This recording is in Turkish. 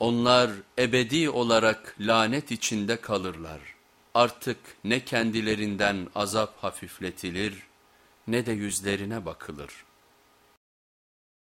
Onlar ebedi olarak lanet içinde kalırlar. Artık ne kendilerinden azap hafifletilir ne de yüzlerine bakılır.